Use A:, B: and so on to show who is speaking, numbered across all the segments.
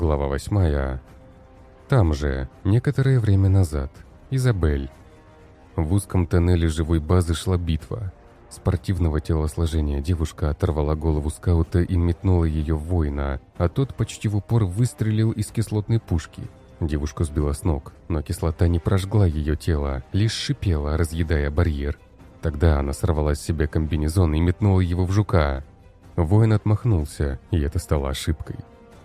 A: Глава восьмая. Там же, некоторое время назад, Изабель. В узком тоннеле живой базы шла битва. Спортивного телосложения девушка оторвала голову скаута и метнула ее в воина, а тот почти в упор выстрелил из кислотной пушки. Девушку сбила с ног, но кислота не прожгла ее тело, лишь шипела, разъедая барьер. Тогда она сорвала с себя комбинезон и метнула его в жука. Воин отмахнулся, и это стало ошибкой.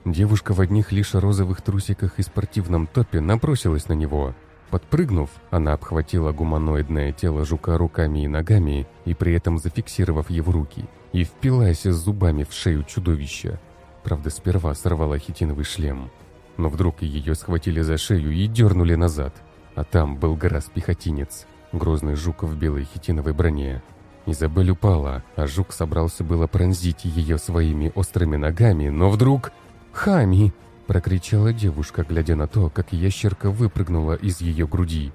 A: Девушка в одних лишь розовых трусиках и спортивном топе набросилась на него, Подпрыгнув, она обхватила гуманоидное тело жука руками и ногами, и при этом зафиксировав его руки, и впилась зубами в шею чудовища. Правда, сперва сорвала хитиновый шлем. Но вдруг ее схватили за шею и дернули назад. А там был гораз-пехотинец, грозный жук в белой хитиновой броне. Изабель упала, а жук собрался было пронзить ее своими острыми ногами, но вдруг... «Хами!» Прокричала девушка, глядя на то, как ящерка выпрыгнула из ее груди.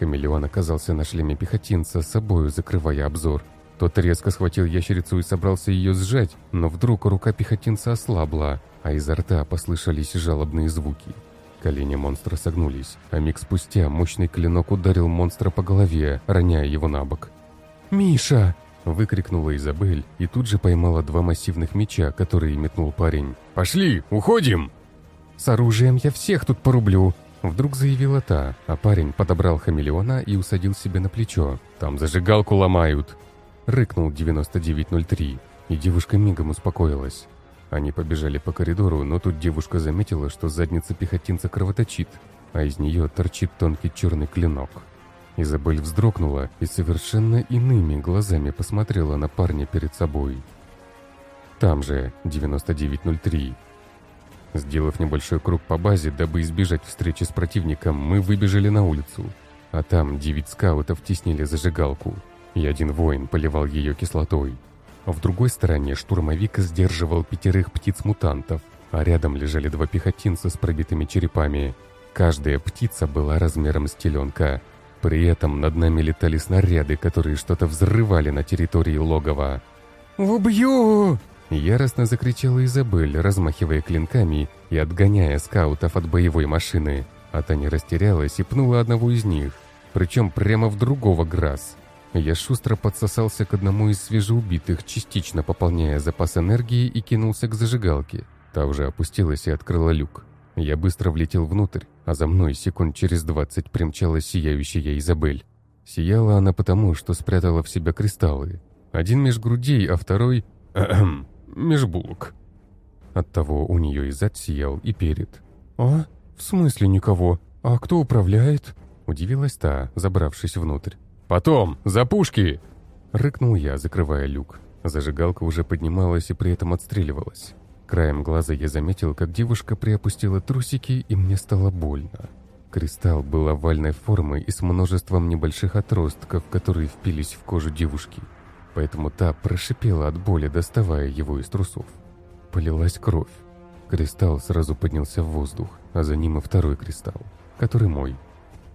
A: Хамелеон оказался на шлеме пехотинца, собою закрывая обзор. Тот резко схватил ящерицу и собрался ее сжать, но вдруг рука пехотинца ослабла, а изо рта послышались жалобные звуки. Колени монстра согнулись, а миг спустя мощный клинок ударил монстра по голове, роняя его на бок. «Миша!» – выкрикнула Изабель и тут же поймала два массивных меча, которые метнул парень.
B: «Пошли, уходим!»
A: «С оружием я всех тут порублю!» Вдруг заявила та, а парень подобрал хамелеона и усадил себе на плечо. «Там зажигалку ломают!» Рыкнул 9903, и девушка мигом успокоилась. Они побежали по коридору, но тут девушка заметила, что задница пехотинца кровоточит, а из нее торчит тонкий черный клинок. Изабель вздрогнула и совершенно иными глазами посмотрела на парня перед собой. Там же, 9903, Сделав небольшой круг по базе, дабы избежать встречи с противником, мы выбежали на улицу. А там девять скаутов теснили зажигалку, и один воин поливал ее кислотой. В другой стороне штурмовик сдерживал пятерых птиц-мутантов, а рядом лежали два пехотинца с пробитыми черепами. Каждая птица была размером с теленка. При этом над нами летали снаряды, которые что-то взрывали на территории логова.
B: «Убью!»
A: Яростно закричала Изабель, размахивая клинками и отгоняя скаутов от боевой машины. А та не растерялась и пнула одного из них, причем прямо в другого Грасс. Я шустро подсосался к одному из свежеубитых, частично пополняя запас энергии и кинулся к зажигалке. Та уже опустилась и открыла люк. Я быстро влетел внутрь, а за мной секунд через двадцать примчалась сияющая Изабель. Сияла она потому, что спрятала в себя кристаллы. Один меж грудей, а второй... межбулок. Оттого у нее и зад сиял, и перед. «А? В смысле никого? А кто управляет?» Удивилась та, забравшись внутрь.
B: «Потом! За пушки!»
A: Рыкнул я, закрывая люк. Зажигалка уже поднималась и при этом отстреливалась. Краем глаза я заметил, как девушка приопустила трусики, и мне стало больно. Кристалл был овальной формы и с множеством небольших отростков, которые впились в кожу девушки поэтому та прошипела от боли, доставая его из трусов. Полилась кровь. Кристалл сразу поднялся в воздух, а за ним и второй кристалл, который мой.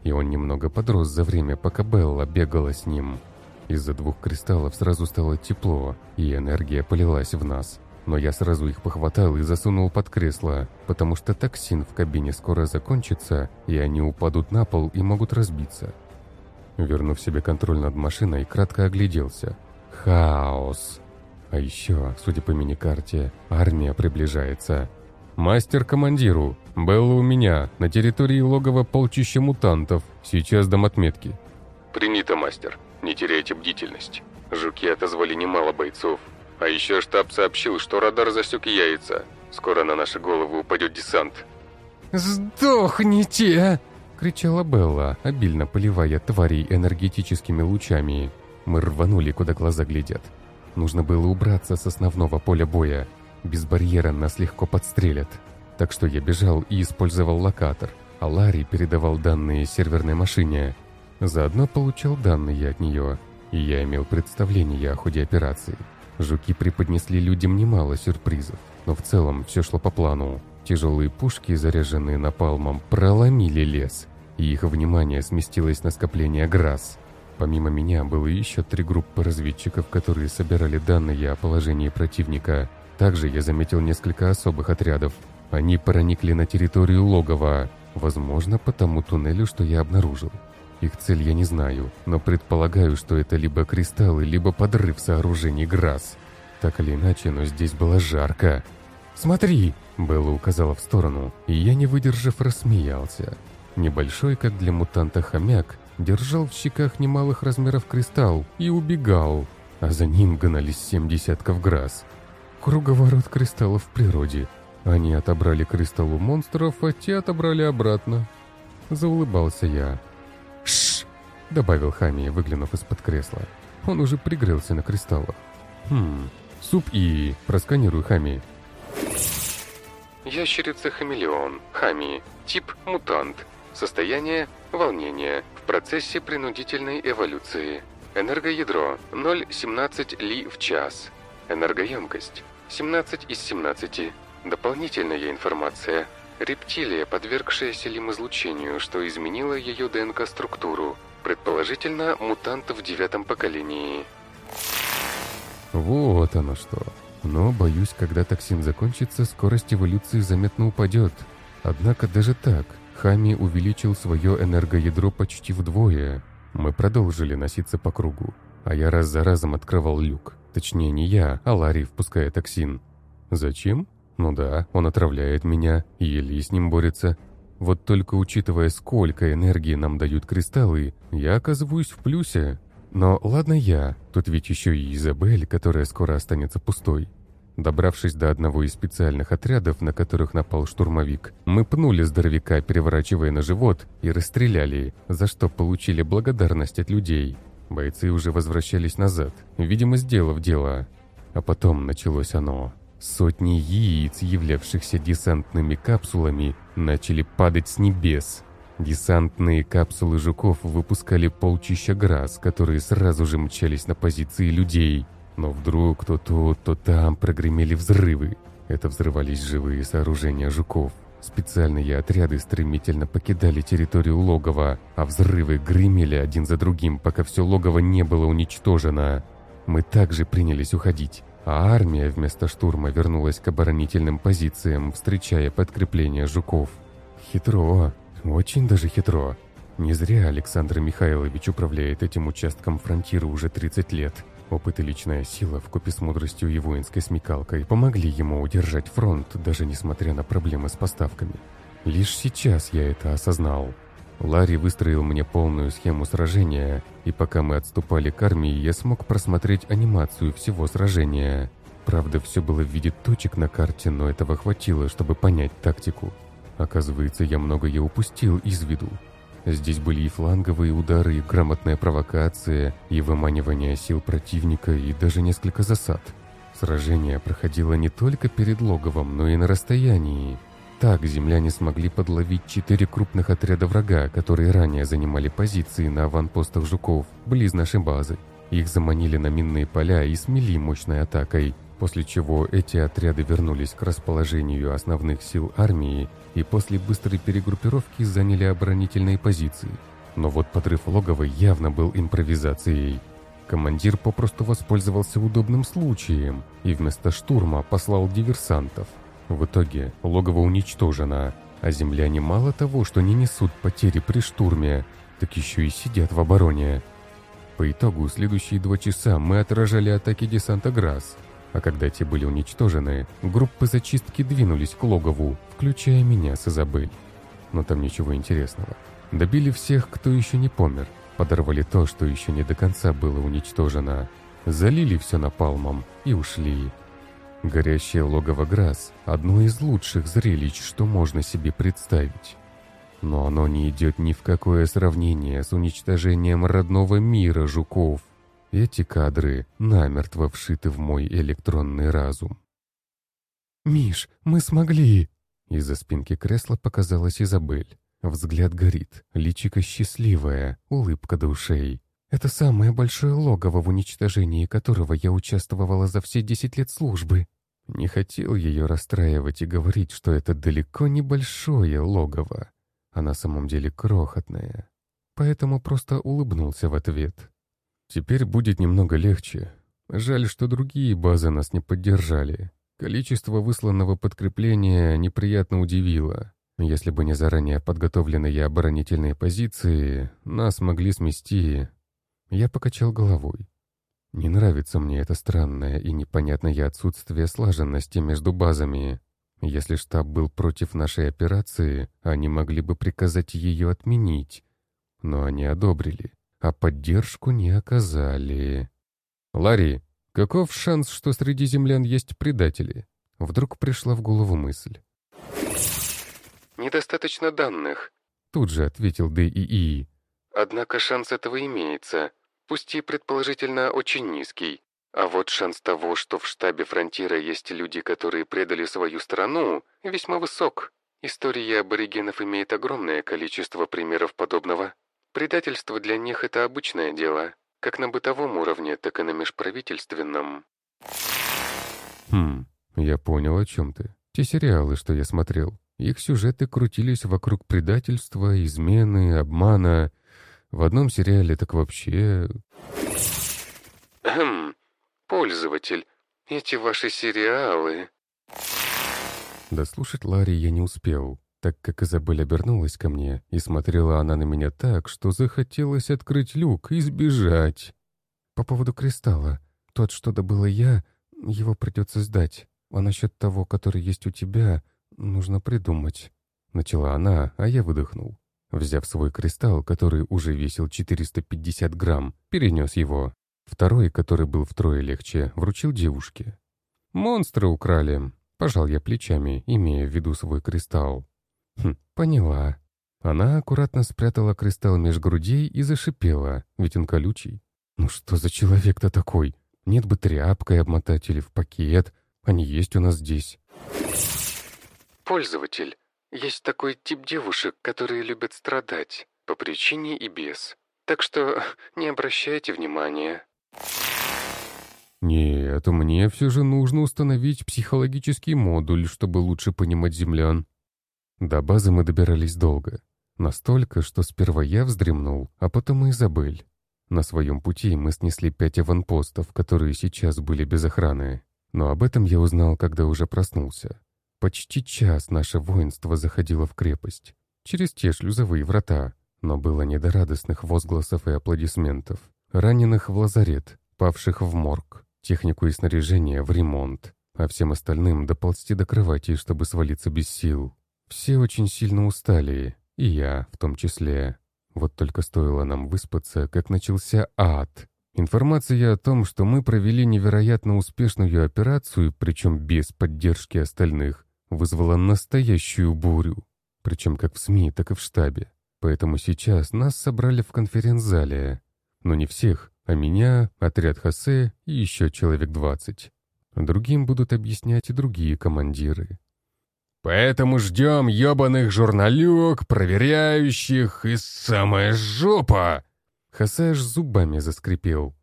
A: И он немного подрос за время, пока Белла бегала с ним. Из-за двух кристаллов сразу стало тепло, и энергия полилась в нас. Но я сразу их похватал и засунул под кресло, потому что токсин в кабине скоро закончится, и они упадут на пол и могут разбиться. Вернув себе контроль над машиной, кратко огляделся – Хаос. А еще, судя по миникарте, армия приближается. «Мастер командиру! Белла у меня, на территории логова полчища мутантов. Сейчас дам отметки».
C: «Принято, мастер. Не теряйте бдительность. Жуки отозвали немало бойцов. А еще штаб сообщил, что радар засек яйца. Скоро на наши головы упадет десант».
B: «Сдохните!»
A: — кричала Белла, обильно поливая тварей энергетическими лучами. Мы рванули, куда глаза глядят. Нужно было убраться с основного поля боя. Без барьера нас легко подстрелят. Так что я бежал и использовал локатор, а Ларри передавал данные серверной машине. Заодно получал данные от нее, и я имел представление о ходе операции. Жуки преподнесли людям немало сюрпризов, но в целом все шло по плану. Тяжелые пушки, заряженные напалмом, проломили лес, и их внимание сместилось на скопление ГРАС. Помимо меня было еще три группы разведчиков, которые собирали данные о положении противника. Также я заметил несколько особых отрядов. Они проникли на территорию логова, возможно, по тому туннелю, что я обнаружил. Их цель я не знаю, но предполагаю, что это либо кристаллы, либо подрыв сооружений ГРАС. Так или иначе, но здесь было жарко. «Смотри!» — Белла указала в сторону, и я, не выдержав, рассмеялся. Небольшой, как для мутанта, хомяк держал в щеках немалых размеров кристалл и убегал, а за ним гнались семь десятков ГРАС. Круговорот кристаллов в природе. Они отобрали кристалл у монстров, а те отобрали обратно. Заулыбался я. Добавил Хами, выглянув из-под кресла. Он уже пригрелся на кристаллах. «Хм, суп и... просканируй Хами».
C: Ящерица-хамелеон, Хами, тип мутант, состояние волнение в процессе принудительной эволюции. Энергоядро 0,17 ли в час. Энергоемкость 17 из 17. Дополнительная информация. Рептилия, подвергшаяся лимизлучению, что изменило ее ДНК-структуру. Предположительно, мутант в девятом поколении.
A: Вот оно что. Но, боюсь, когда токсин закончится, скорость эволюции заметно упадет. Однако даже так, Хами увеличил свое энергоядро почти вдвое. Мы продолжили носиться по кругу, а я раз за разом открывал люк. Точнее, не я, а Ларри, впуская токсин. Зачем? Ну да, он отравляет меня, и Ели с ним борется. Вот только учитывая, сколько энергии нам дают кристаллы, я оказываюсь в плюсе. Но ладно я, тут ведь еще и Изабель, которая скоро останется пустой. Добравшись до одного из специальных отрядов, на которых напал штурмовик, мы пнули здоровяка, переворачивая на живот, и расстреляли, за что получили благодарность от людей. Бойцы уже возвращались назад, видимо, сделав дело. А потом началось оно. Сотни яиц, являвшихся десантными капсулами, начали падать с небес. Десантные капсулы жуков выпускали полчища грас, которые сразу же мчались на позиции людей. Но вдруг то тут, то там прогремели взрывы. Это взрывались живые сооружения жуков. Специальные отряды стремительно покидали территорию логова, а взрывы гремели один за другим, пока все логово не было уничтожено. Мы также принялись уходить а армия вместо штурма вернулась к оборонительным позициям, встречая подкрепление жуков. Хитро, очень даже хитро. Не зря Александр Михайлович управляет этим участком фронтира уже 30 лет. Опыт и личная сила вкупе с мудростью и воинской смекалкой помогли ему удержать фронт, даже несмотря на проблемы с поставками. Лишь сейчас я это осознал. Ларри выстроил мне полную схему сражения, и пока мы отступали к армии, я смог просмотреть анимацию всего сражения. Правда, все было в виде точек на карте, но этого хватило, чтобы понять тактику. Оказывается, я многое упустил из виду. Здесь были и фланговые удары, и грамотная провокация, и выманивание сил противника, и даже несколько засад. Сражение проходило не только перед логовом, но и на расстоянии. Так земляне смогли подловить четыре крупных отряда врага, которые ранее занимали позиции на аванпостах жуков, близ нашей базы. Их заманили на минные поля и смели мощной атакой, после чего эти отряды вернулись к расположению основных сил армии и после быстрой перегруппировки заняли оборонительные позиции. Но вот подрыв логова явно был импровизацией. Командир попросту воспользовался удобным случаем и вместо штурма послал диверсантов – в итоге логово уничтожено, а земляне мало того, что не несут потери при штурме, так еще и сидят в обороне. По итогу, следующие два часа мы отражали атаки десанта ГРАС, а когда те были уничтожены, группы зачистки двинулись к логову, включая меня с Изабель. Но там ничего интересного. Добили всех, кто еще не помер, подорвали то, что еще не до конца было уничтожено, залили все напалмом и ушли. Горящее логово Грасс – одно из лучших зрелищ, что можно себе представить. Но оно не идет ни в какое сравнение с уничтожением родного мира жуков. Эти кадры намертво вшиты в мой электронный разум. «Миш, мы смогли!» Из-за спинки кресла показалась Изабель. Взгляд горит, личико счастливое, улыбка до ушей. Это самое большое логово, в уничтожении которого я участвовала за все десять лет службы. Не хотел ее расстраивать и говорить, что это далеко не большое логово, а на самом деле крохотное. Поэтому просто улыбнулся в ответ. Теперь будет немного легче. Жаль, что другие базы нас не поддержали. Количество высланного подкрепления неприятно удивило. Если бы не заранее подготовленные оборонительные позиции, нас могли смести. Я покачал головой. Не нравится мне это странное и непонятное отсутствие слаженности между базами. Если штаб был против нашей операции, они могли бы приказать ее отменить. Но они одобрили, а поддержку не оказали. «Ларри, Каков шанс, что среди землян есть предатели? Вдруг пришла в голову мысль.
C: «Недостаточно данных», —
A: тут же ответил ДИИ.
C: «Однако шанс этого имеется, пусть и предположительно очень низкий. А вот шанс того, что в штабе Фронтира есть люди, которые предали свою страну, весьма высок. История аборигенов имеет огромное количество примеров подобного. Предательство для них — это обычное дело. Как на бытовом уровне, так и на межправительственном.
A: Хм, я понял, о чем ты. Те сериалы, что я смотрел, их сюжеты крутились вокруг предательства, измены, обмана. В одном сериале так вообще...
C: Хм, пользователь, эти ваши сериалы...
A: Дослушать Ларри я не успел так как Изабель обернулась ко мне, и смотрела она на меня так, что захотелось открыть люк и сбежать. По поводу кристалла. Тот, что добыла я, его придется сдать. А насчет того, который есть у тебя, нужно придумать. Начала она, а я выдохнул. Взяв свой кристалл, который уже весил 450 грамм, перенес его. Второй, который был втрое легче, вручил девушке. «Монстры украли», — пожал я плечами, имея в виду свой кристалл. Хм, поняла. Она аккуратно спрятала кристалл меж грудей и зашипела, ведь он колючий. Ну что за человек-то такой? Нет бы тряпкой обмотать или в пакет. Они есть у нас здесь.
C: Пользователь. Есть такой тип девушек, которые любят страдать. По причине и без. Так что не обращайте внимания.
A: Нет, мне все же нужно установить психологический модуль, чтобы лучше понимать землян. До базы мы добирались долго. Настолько, что сперва я вздремнул, а потом и Изабель. На своем пути мы снесли пять аванпостов, которые сейчас были без охраны. Но об этом я узнал, когда уже проснулся. Почти час наше воинство заходило в крепость. Через те шлюзовые врата. Но было не до радостных возгласов и аплодисментов. Раненых в лазарет, павших в морг, технику и снаряжение в ремонт, а всем остальным доползти до кровати, чтобы свалиться без сил. Все очень сильно устали, и я в том числе. Вот только стоило нам выспаться, как начался ад. Информация о том, что мы провели невероятно успешную операцию, причем без поддержки остальных, вызвала настоящую бурю. Причем как в СМИ, так и в штабе. Поэтому сейчас нас собрали в конференц-зале. Но не всех, а меня, отряд Хосе и еще человек двадцать. Другим будут объяснять и другие командиры.
B: Поэтому ждем ебаных журналюк, проверяющих и самая жопа!»
A: Хасаш зубами заскрипел.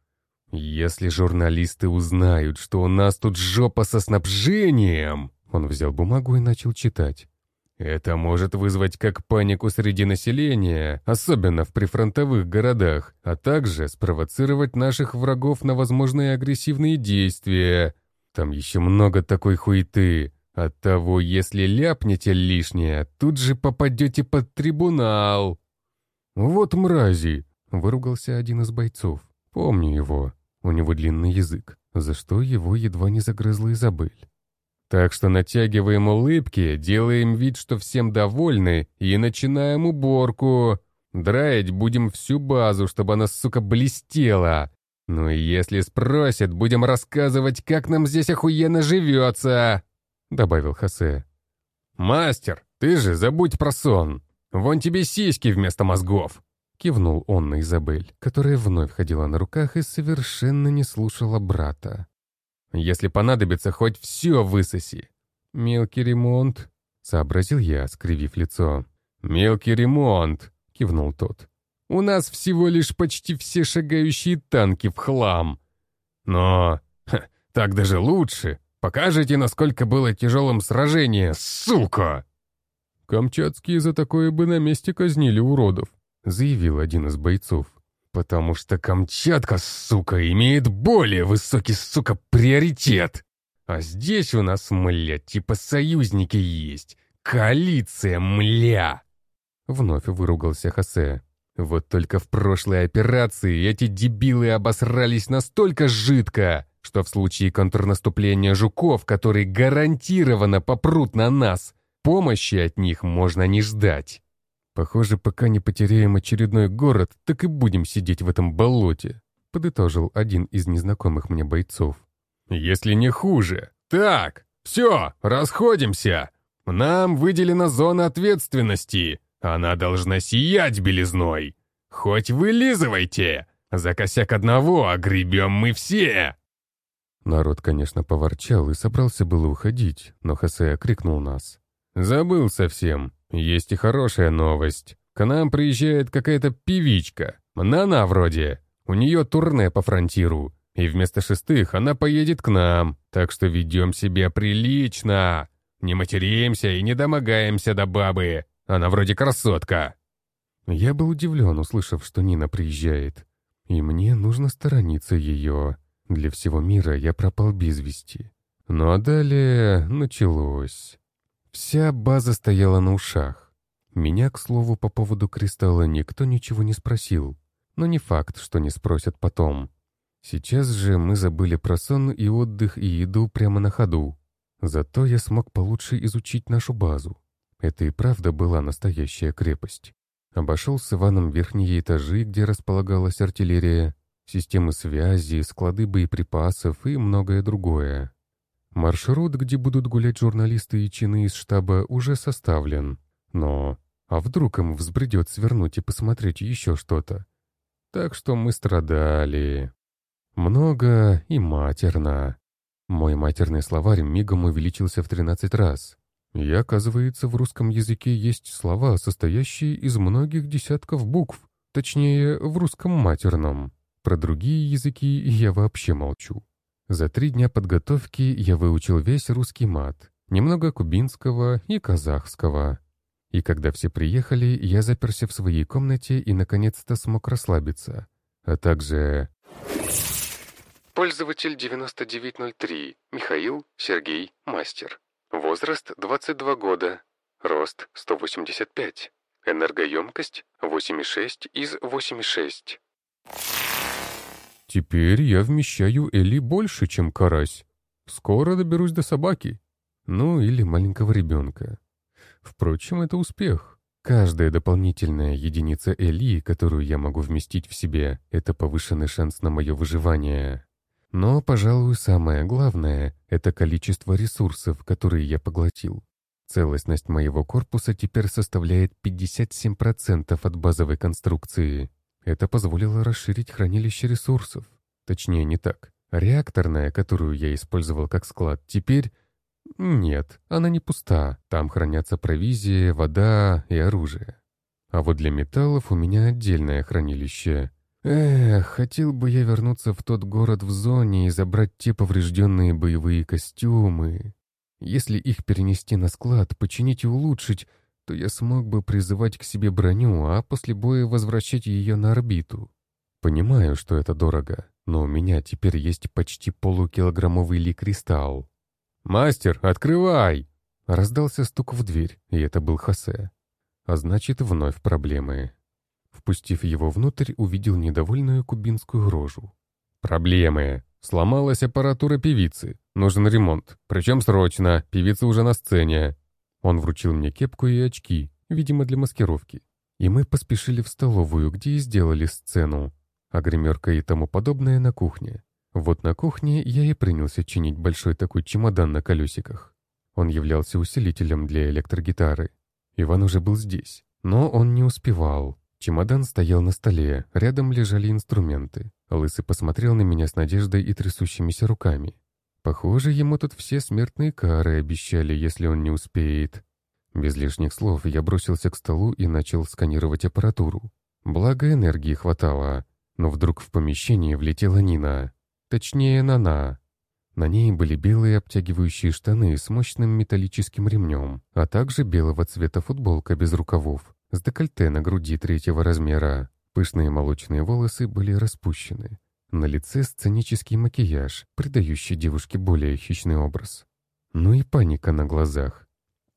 A: «Если журналисты узнают, что у нас тут жопа со снабжением...» Он взял бумагу и начал читать. «Это может вызвать как панику среди населения, особенно в прифронтовых городах, а также спровоцировать наших врагов на возможные агрессивные действия. Там еще много такой хуеты. Оттого, если ляпнете лишнее, тут же попадете под трибунал. «Вот мрази!» — выругался один из бойцов. «Помню его. У него длинный язык, за что его едва не загрызла Изабель. Так что натягиваем улыбки, делаем вид, что всем довольны, и начинаем уборку. Драить будем всю базу, чтобы она, сука, блестела. Ну и если спросят, будем рассказывать, как нам здесь охуенно живется. — добавил Хосе.
B: «Мастер, ты же забудь про сон. Вон тебе сиськи вместо мозгов!»
A: Кивнул он на Изабель, которая вновь ходила на руках и совершенно не слушала брата.
B: «Если понадобится, хоть все высоси!»
A: «Мелкий ремонт», — сообразил я, скривив лицо.
B: «Мелкий ремонт», — кивнул тот.
A: «У нас всего лишь почти все шагающие танки в хлам».
B: «Но... Ха, так даже лучше. Покажите, насколько было тяжелым сражение, сука!»
A: «Камчатские за такое бы на месте казнили уродов», — заявил один из бойцов.
B: «Потому что Камчатка, сука, имеет более высокий, сука, приоритет!» А здесь у нас, мля, типа союзники есть. Коалиция, мля!»
A: Вновь выругался Хосе. Вот только в прошлой операции эти дебилы обосрались настолько жидко, что в случае контрнаступления жуков, которые гарантированно попрут на нас, помощи от них можно не ждать. Похоже, пока не потеряем очередной город, так и будем сидеть в этом болоте, подытожил один из незнакомых мне бойцов.
B: Если не хуже. Так, все, расходимся. Нам выделена зона ответственности. Она должна сиять белизной. Хоть вылизывайте. За косяк одного огребем мы все.
A: Народ, конечно, поворчал и собрался было уходить, но Хосе окрикнул нас.
B: «Забыл совсем. Есть и хорошая новость. К нам приезжает какая-то певичка. Нана вроде. У нее турне по фронтиру. И вместо шестых она поедет к нам. Так что ведем себя прилично. Не материмся и не домогаемся до бабы. Она вроде красотка».
A: Я был удивлен, услышав, что Нина приезжает. И мне нужно сторониться ее. Для всего мира я пропал без вести. Ну а далее началось. Вся база стояла на ушах. Меня, к слову, по поводу кристалла никто ничего не спросил. Но не факт, что не спросят потом. Сейчас же мы забыли про сон и отдых и еду прямо на ходу. Зато я смог получше изучить нашу базу. Это и правда была настоящая крепость. Обошел с Иваном верхние этажи, где располагалась артиллерия, системы связи, склады боеприпасов и многое другое. Маршрут, где будут гулять журналисты и чины из штаба, уже составлен. Но а вдруг им взбредет свернуть и посмотреть еще что-то? Так что мы страдали. Много и матерно. Мой матерный словарь мигом увеличился в 13 раз. И оказывается, в русском языке есть слова, состоящие из многих десятков букв, точнее, в русском матерном. Про другие языки я вообще молчу. За три дня подготовки я выучил весь русский мат, немного кубинского и казахского. И когда все приехали, я заперся в своей комнате и наконец-то смог расслабиться. А также...
C: Пользователь 9903. Михаил Сергей Мастер. Возраст 22 года. Рост 185. Энергоемкость 8,6 из 8,6.
A: Теперь я вмещаю Эли больше, чем карась. Скоро доберусь до собаки. Ну, или маленького ребенка. Впрочем, это успех. Каждая дополнительная единица Эли, которую я могу вместить в себе, это повышенный шанс на мое выживание. Но, пожалуй, самое главное — это количество ресурсов, которые я поглотил. Целостность моего корпуса теперь составляет 57% от базовой конструкции. Это позволило расширить хранилище ресурсов. Точнее, не так. Реакторная, которую я использовал как склад, теперь... Нет, она не пуста. Там хранятся провизия, вода и оружие. А вот для металлов у меня отдельное хранилище. Эх, хотел бы я вернуться в тот город в зоне и забрать те поврежденные боевые костюмы. Если их перенести на склад, починить и улучшить, то я смог бы призывать к себе броню, а после боя возвращать ее на орбиту. Понимаю, что это дорого, но у меня теперь есть почти полукилограммовый ли-кристалл.
B: «Мастер, открывай!»
A: Раздался стук в дверь, и это был Хосе. А значит, вновь проблемы. Впустив его внутрь, увидел недовольную кубинскую рожу.
B: «Проблемы. Сломалась аппаратура певицы. Нужен ремонт. Причем срочно. Певица уже на сцене».
A: Он вручил мне кепку и очки, видимо, для маскировки. И мы поспешили в столовую, где и сделали сцену. А гримерка и тому подобное на кухне. Вот на кухне я и принялся чинить большой такой чемодан на колесиках. Он являлся усилителем для электрогитары. Иван уже был здесь, но он не успевал. Чемодан стоял на столе, рядом лежали инструменты. Лысый посмотрел на меня с надеждой и трясущимися руками. Похоже, ему тут все смертные кары обещали, если он не успеет. Без лишних слов я бросился к столу и начал сканировать аппаратуру. Благо энергии хватало, но вдруг в помещение влетела Нина. Точнее, Нана. На ней были белые обтягивающие штаны с мощным металлическим ремнем, а также белого цвета футболка без рукавов, с декольте на груди третьего размера. Пышные молочные волосы были распущены. На лице сценический макияж, придающий девушке более хищный образ. Ну и паника на глазах.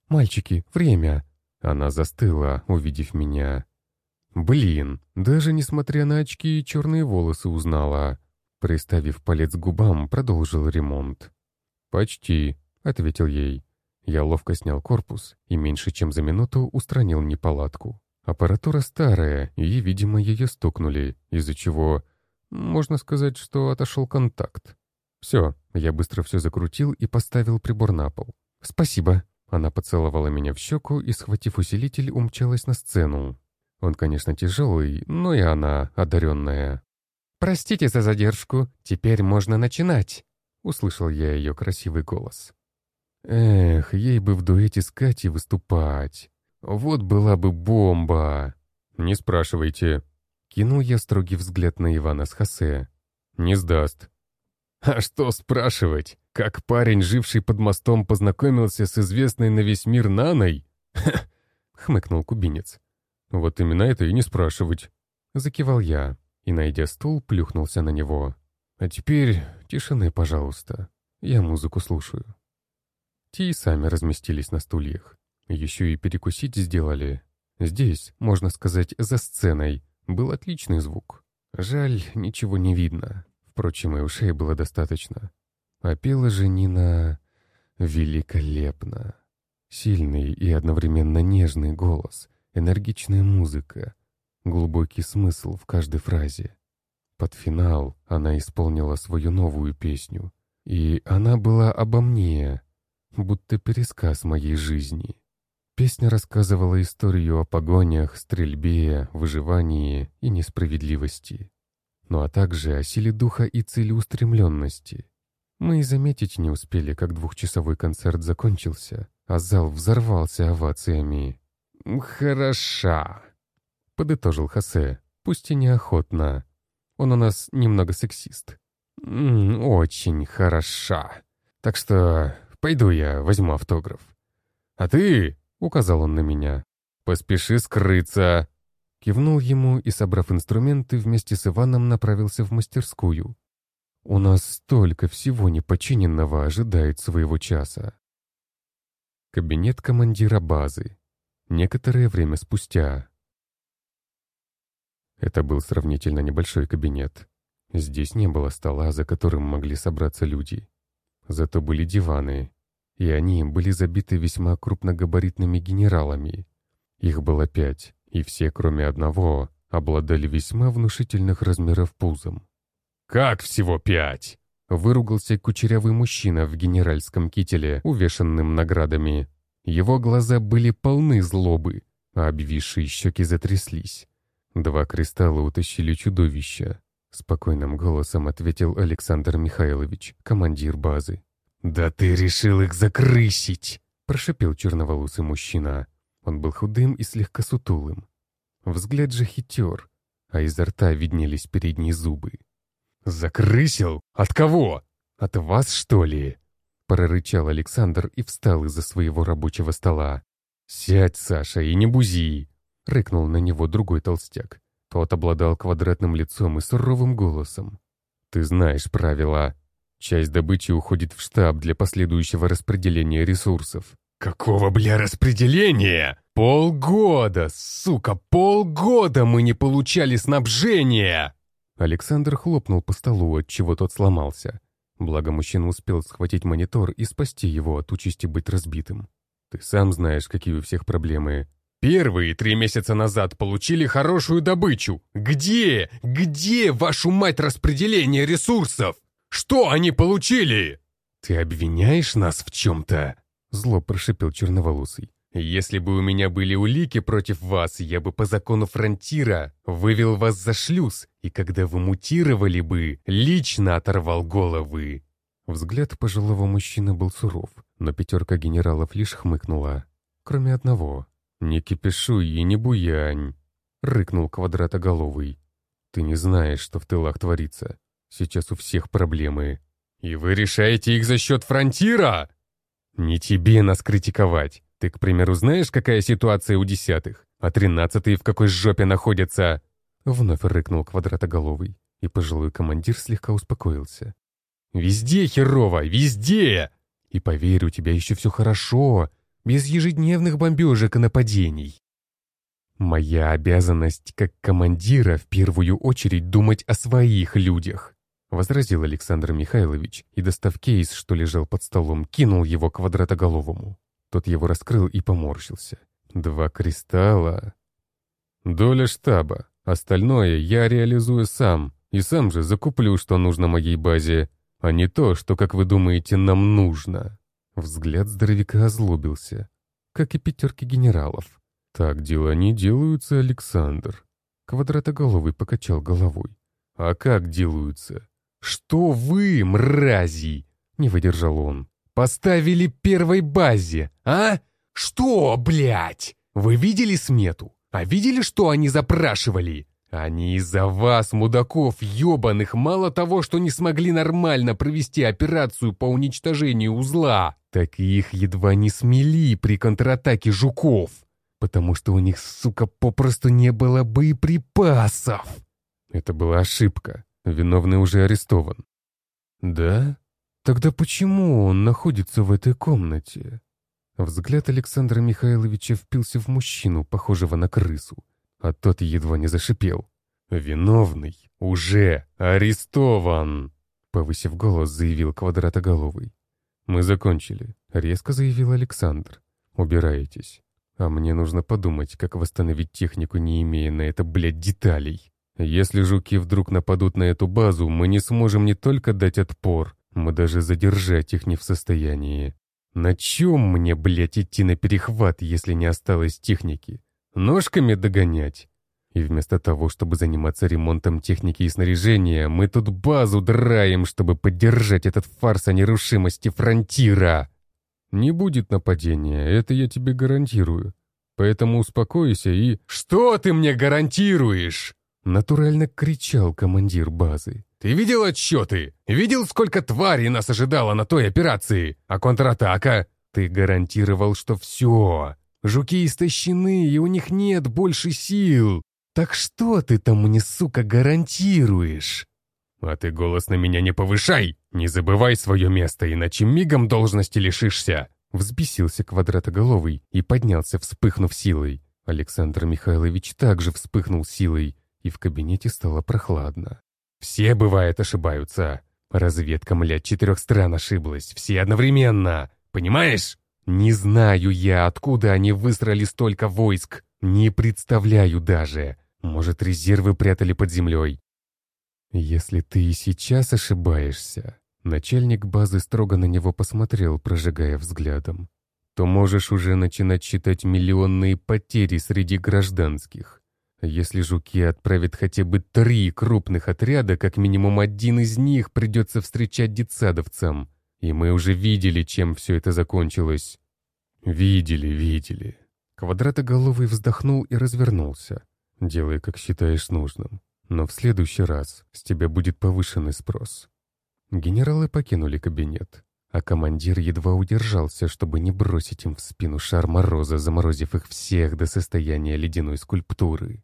A: «Мальчики, время!» Она застыла, увидев меня. Блин, даже несмотря на очки и черные волосы узнала. Приставив палец к губам, продолжил ремонт. «Почти», — ответил ей. Я ловко снял корпус и меньше чем за минуту устранил неполадку. Аппаратура старая, и, видимо, ее стукнули, из-за чего, можно сказать, что отошел контакт. Все, я быстро все закрутил и поставил прибор на пол. «Спасибо». Она поцеловала меня в щеку и, схватив усилитель, умчалась на сцену. Он, конечно, тяжелый, но и она одаренная. «Простите за задержку, теперь можно начинать», — услышал я ее красивый голос. Эх, ей бы в дуэте с Катей выступать. Вот была бы бомба. Не спрашивайте. Кинул я строгий взгляд на Ивана с Хосе. Не сдаст. А что спрашивать? Как парень, живший под мостом, познакомился с известной на весь мир Наной? хмыкнул кубинец. Вот именно это и не спрашивать. Закивал я и, найдя стул, плюхнулся на него. А теперь тишины, пожалуйста. Я музыку слушаю. Те и сами разместились на стульях. Еще и перекусить сделали. Здесь, можно сказать, за сценой, был отличный звук. Жаль, ничего не видно. Впрочем, и ушей было достаточно. А пела же Нина великолепно. Сильный и одновременно нежный голос, энергичная музыка, глубокий смысл в каждой фразе. Под финал она исполнила свою новую песню. И она была обо мне, будто пересказ моей жизни. Песня рассказывала историю о погонях, стрельбе, выживании и несправедливости, ну а также о силе духа и целеустремленности. Мы и заметить не успели, как двухчасовой концерт закончился, а зал взорвался овациями. «Хороша», — подытожил Хосе, пусть и неохотно. Он у нас немного сексист. «Очень хороша. Так что пойду я возьму автограф». «А ты — указал он на меня. «Поспеши скрыться!» Кивнул ему и, собрав инструменты, вместе с Иваном направился в мастерскую. «У нас столько всего непочиненного ожидает своего часа». Кабинет командира базы. Некоторое время спустя. Это был сравнительно небольшой кабинет. Здесь не было стола, за которым могли собраться люди. Зато были диваны, и они были забиты весьма крупногабаритными генералами. Их было пять, и все, кроме одного, обладали весьма внушительных размеров пузом.
B: «Как всего пять?»
A: — выругался кучерявый мужчина в генеральском кителе, увешанным наградами. Его глаза были полны злобы, а обвисшие щеки затряслись. Два кристалла утащили чудовища. Спокойным голосом ответил Александр Михайлович, командир базы.
B: «Да ты решил их закрысить!»
A: — прошипел черноволосый мужчина. Он был худым и слегка сутулым. Взгляд же хитер, а изо рта виднелись передние зубы.
B: «Закрысил? От кого? От вас, что ли?»
A: Прорычал Александр и встал из-за своего рабочего стола.
B: «Сядь, Саша, и не бузи!»
A: — рыкнул на него другой толстяк. Тот обладал квадратным лицом и суровым голосом. «Ты знаешь правила. Часть добычи уходит в штаб для последующего распределения ресурсов.
B: «Какого, бля, распределения? Полгода, сука, полгода мы не получали снабжения!»
A: Александр хлопнул по столу, от чего тот сломался. Благо мужчина успел схватить монитор и спасти его от участи быть разбитым. «Ты сам знаешь, какие у всех проблемы.
B: Первые три месяца назад получили хорошую добычу. Где? Где, вашу мать, распределение ресурсов? Что они получили?»
A: «Ты обвиняешь нас в чем-то?» Зло прошипел черноволосый. «Если бы у меня были улики против вас, я бы по закону фронтира вывел вас за шлюз, и когда вы мутировали бы, лично оторвал головы». Взгляд пожилого мужчины был суров, но пятерка генералов лишь хмыкнула. Кроме одного. «Не кипишуй и не буянь», — рыкнул квадратоголовый. «Ты не знаешь, что в тылах творится. Сейчас у всех проблемы.
B: И вы решаете их за счет фронтира?
A: Не тебе нас критиковать. Ты, к примеру, знаешь, какая ситуация у десятых? А тринадцатые в какой жопе находятся? Вновь рыкнул квадратоголовый. и пожилой командир слегка успокоился. «Везде херово! Везде! И поверь, у тебя еще все хорошо, без ежедневных бомбежек и нападений. Моя обязанность как командира в первую очередь думать о своих людях», возразил Александр Михайлович и, достав кейс, что лежал под столом, кинул его квадратоголовому. Тот его раскрыл и поморщился. «Два кристалла...» «Доля штаба. Остальное я реализую сам, и сам же закуплю, что нужно моей базе, а не то, что, как вы думаете, нам нужно». Взгляд здоровяка озлобился, как и пятерки генералов. «Так дела не делаются, Александр». Квадратоголовый покачал головой. «А как делаются?» «Что вы, мрази!» — не выдержал он. «Поставили первой базе, а? Что, блядь? Вы видели смету? А видели, что они запрашивали? Они из-за вас, мудаков ебаных, мало того, что не смогли нормально провести операцию по уничтожению узла, так и их едва не смели при контратаке жуков, потому что у них, сука, попросту не было боеприпасов. Это была ошибка. Виновный уже арестован. Да? Тогда почему он находится в этой комнате? Взгляд Александра Михайловича впился в мужчину, похожего на крысу, а тот едва не зашипел. «Виновный уже арестован!» Повысив голос, заявил Квадратоголовый. «Мы закончили», — резко заявил Александр. «Убирайтесь. А мне нужно подумать, как восстановить технику, не имея на это, блядь, деталей. Если жуки вдруг нападут на эту базу, мы не сможем не только дать отпор, мы даже задержать их не в состоянии. На чем мне, блядь, идти на перехват, если не осталось техники? Ножками догонять? И вместо того, чтобы заниматься ремонтом техники и снаряжения, мы тут базу драем, чтобы поддержать этот фарс о нерушимости фронтира. Не будет нападения, это я тебе гарантирую. Поэтому успокойся и... «Что ты мне гарантируешь?» Натурально кричал командир базы. «Ты видел отчеты? Видел, сколько тварей нас ожидало на той операции? А контратака? Ты гарантировал, что все. Жуки истощены, и у них нет больше сил. Так что ты там мне, сука, гарантируешь?» «А ты голос на меня не повышай! Не забывай свое место, иначе мигом должности лишишься!» Взбесился квадратоголовый и поднялся, вспыхнув силой. Александр Михайлович также вспыхнул силой, и в кабинете стало прохладно. Все, бывает, ошибаются. Разведка, млядь, четырех стран ошиблась. Все одновременно. Понимаешь? Не знаю я, откуда они выстроили столько войск. Не представляю даже. Может, резервы прятали под землей. Если ты и сейчас ошибаешься, начальник базы строго на него посмотрел, прожигая взглядом, то можешь уже начинать считать миллионные потери среди гражданских. Если жуки отправят хотя бы три крупных отряда, как минимум один из них придется встречать детсадовцам. И мы уже видели, чем все это закончилось. Видели, видели. Квадратоголовый вздохнул и развернулся. Делай, как считаешь нужным. Но в следующий раз с тебя будет повышенный спрос. Генералы покинули кабинет, а командир едва удержался, чтобы не бросить им в спину шар мороза, заморозив их всех до состояния ледяной скульптуры.